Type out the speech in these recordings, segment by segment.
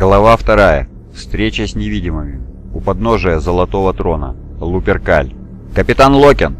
Глава вторая. Встреча с невидимыми. У подножия Золотого Трона. Луперкаль. «Капитан Локен!»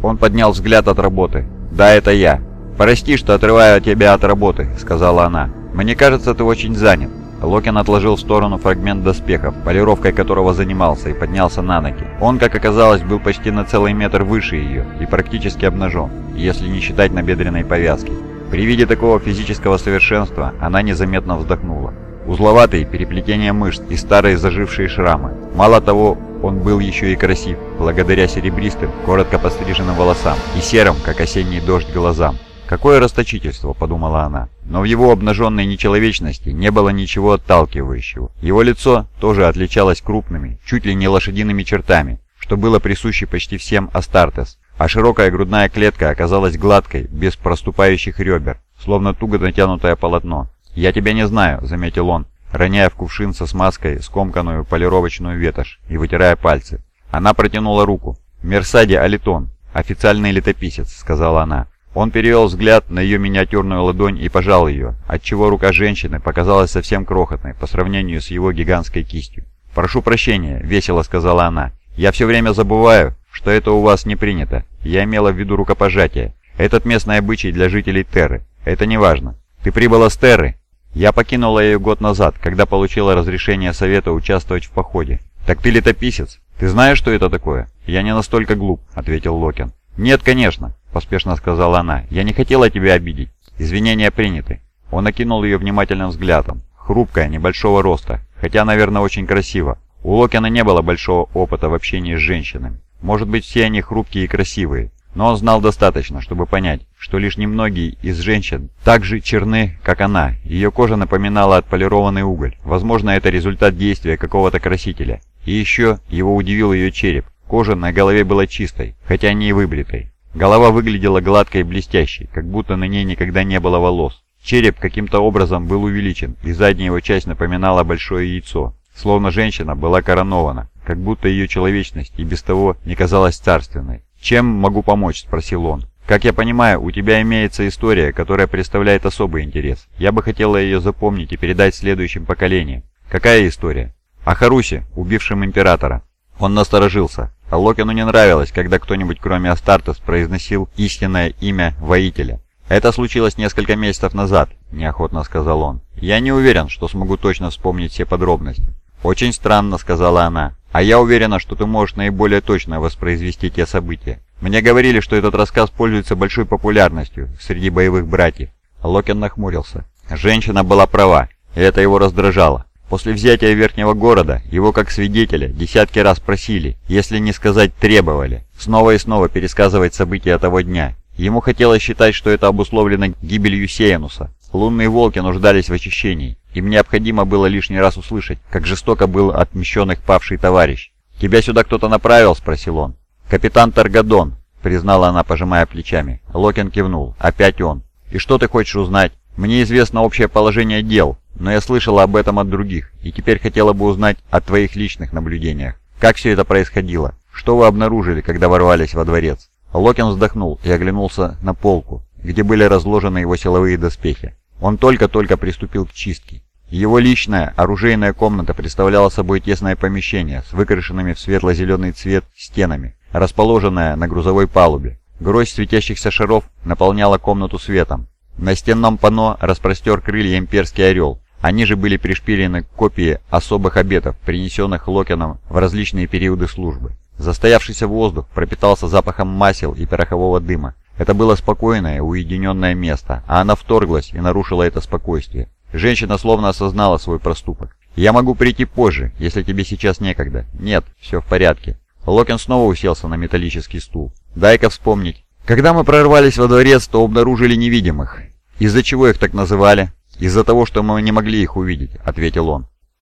Он поднял взгляд от работы. «Да, это я. Прости, что отрываю тебя от работы», — сказала она. «Мне кажется, ты очень занят». Локен отложил в сторону фрагмент доспехов, полировкой которого занимался, и поднялся на ноги. Он, как оказалось, был почти на целый метр выше ее и практически обнажен, если не считать набедренной повязки. При виде такого физического совершенства она незаметно вздохнула. Узловатые переплетения мышц и старые зажившие шрамы. Мало того, он был еще и красив, благодаря серебристым, коротко постриженным волосам и серым, как осенний дождь, глазам. «Какое расточительство», — подумала она. Но в его обнаженной нечеловечности не было ничего отталкивающего. Его лицо тоже отличалось крупными, чуть ли не лошадиными чертами, что было присуще почти всем Астартес. А широкая грудная клетка оказалась гладкой, без проступающих ребер, словно туго натянутое полотно. «Я тебя не знаю», — заметил он, роняя в кувшин со смазкой скомканную полировочную ветошь и вытирая пальцы. Она протянула руку. «Мерсади Алитон, официальный летописец», — сказала она. Он перевел взгляд на ее миниатюрную ладонь и пожал ее, отчего рука женщины показалась совсем крохотной по сравнению с его гигантской кистью. «Прошу прощения», — весело сказала она. «Я все время забываю, что это у вас не принято. Я имела в виду рукопожатие. Этот местный обычай для жителей Терры. Это не важно. Ты прибыла с Терры?» Я покинула ее год назад, когда получила разрешение Совета участвовать в походе. Так ты летописец? Ты знаешь, что это такое? Я не настолько глуп, ответил Локин. Нет, конечно, поспешно сказала она. Я не хотела тебя обидеть. Извинения приняты. Он окинул ее внимательным взглядом. Хрупкая, небольшого роста, хотя, наверное, очень красиво. У Локина не было большого опыта в общении с женщинами. Может быть, все они хрупкие и красивые, но он знал достаточно, чтобы понять, что лишь немногие из женщин так же черны, как она. Ее кожа напоминала отполированный уголь. Возможно, это результат действия какого-то красителя. И еще его удивил ее череп. Кожа на голове была чистой, хотя не и выбритой. Голова выглядела гладкой и блестящей, как будто на ней никогда не было волос. Череп каким-то образом был увеличен, и задняя его часть напоминала большое яйцо. Словно женщина была коронована, как будто ее человечность и без того не казалась царственной. «Чем могу помочь?» – спросил он. «Как я понимаю, у тебя имеется история, которая представляет особый интерес. Я бы хотела ее запомнить и передать следующим поколениям. Какая история?» «О Харусе, убившем императора». Он насторожился. А Локину не нравилось, когда кто-нибудь кроме Астартес произносил истинное имя воителя. «Это случилось несколько месяцев назад», – неохотно сказал он. «Я не уверен, что смогу точно вспомнить все подробности». «Очень странно», — сказала она. «А я уверена, что ты можешь наиболее точно воспроизвести те события. Мне говорили, что этот рассказ пользуется большой популярностью среди боевых братьев». Локин нахмурился. Женщина была права, и это его раздражало. После взятия верхнего города его как свидетеля десятки раз просили, если не сказать требовали, снова и снова пересказывать события того дня. Ему хотелось считать, что это обусловлено гибелью Сеянуса. Лунные волки нуждались в очищении. Им необходимо было лишний раз услышать, как жестоко был отмещен их павший товарищ. «Тебя сюда кто-то направил?» – спросил он. «Капитан Таргадон», – признала она, пожимая плечами. Локин кивнул. «Опять он. И что ты хочешь узнать? Мне известно общее положение дел, но я слышала об этом от других, и теперь хотела бы узнать о твоих личных наблюдениях. Как все это происходило? Что вы обнаружили, когда ворвались во дворец?» Локин вздохнул и оглянулся на полку, где были разложены его силовые доспехи. Он только-только приступил к чистке. Его личная оружейная комната представляла собой тесное помещение с выкрашенными в светло-зеленый цвет стенами, расположенное на грузовой палубе. Грозь светящихся шаров наполняла комнату светом. На стенном панно распростер крылья имперский орел. Они же были пришпилены к копии особых обетов, принесенных Локином в различные периоды службы. Застоявшийся воздух пропитался запахом масел и порохового дыма. Это было спокойное, уединенное место, а она вторглась и нарушила это спокойствие. Женщина словно осознала свой проступок. «Я могу прийти позже, если тебе сейчас некогда». «Нет, все в порядке». Локин снова уселся на металлический стул. «Дай-ка вспомнить. Когда мы прорвались во дворец, то обнаружили невидимых. Из-за чего их так называли?» «Из-за того, что мы не могли их увидеть», — ответил он.